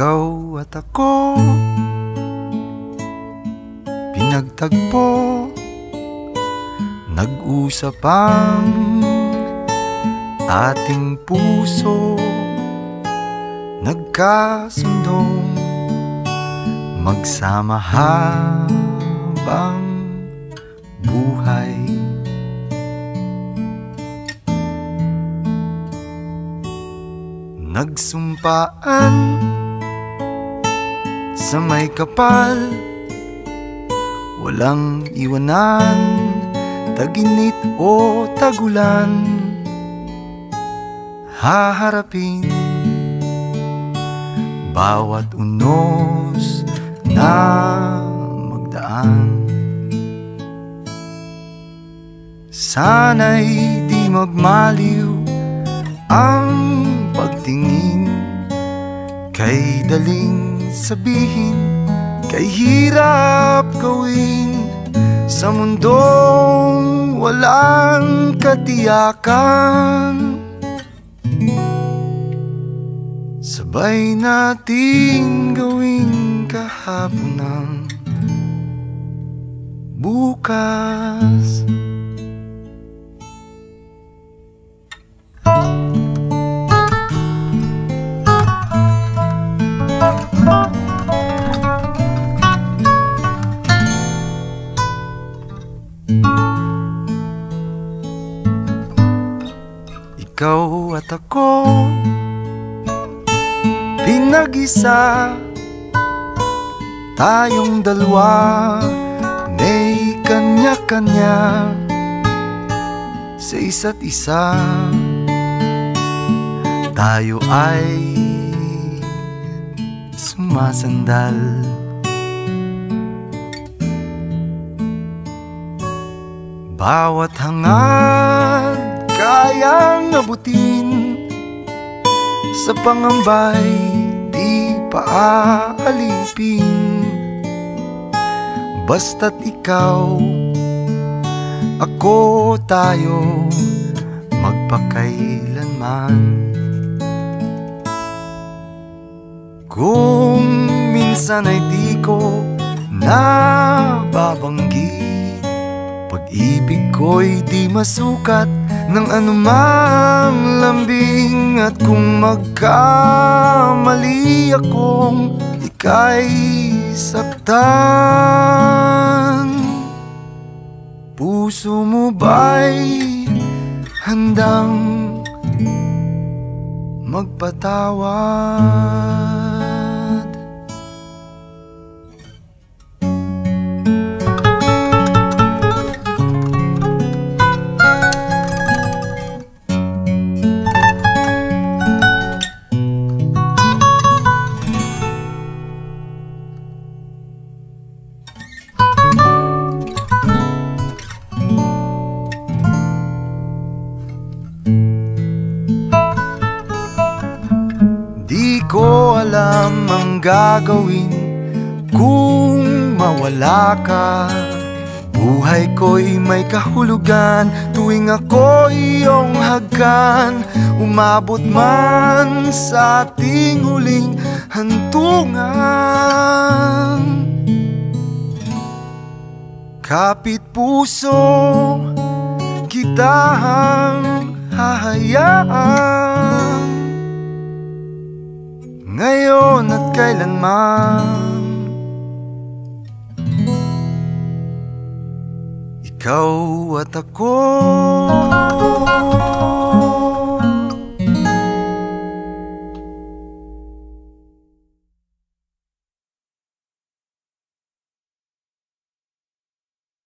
Ikaw at ako. Pinagtagpo Nag-usap ang ating puso. Nagkasundong magsama habang buhay. Nagsumpaan sa may kapal. Walang iwanan, taginit o tagulan. Haharapin bawat unos na magdaan. Sana'y di magmaliw ang pagtingin Kay daling sabihin Kay hirap gawin Sa mundong walang katiyakan. Sabay natin gawin kahapon ng bukas Ikaw at ako Pinag-isa. Tayong dalawa May kanya-kanya Sa isa't isa. Tayo ay Sumasandal. Bawat hangad kayang abutin Sa pangambay di paaalipin Basta't ikaw, ako tayo magpakailanman. Kung minsan ay di ko nababanggit Pag-ibig ko'y di masukat ng anumang lambing At kung magkamali akong ika'y saktan Puso mo ba'y handang magpatawad? Alam ang gagawin kung mawala ka. Buhay ko'y may kahulugan tuwing ako iyong hagkan Umabot man sa ating huling hantungan. Kapit puso kitang hahayaan Ngayon at kailanman. Ikaw at ako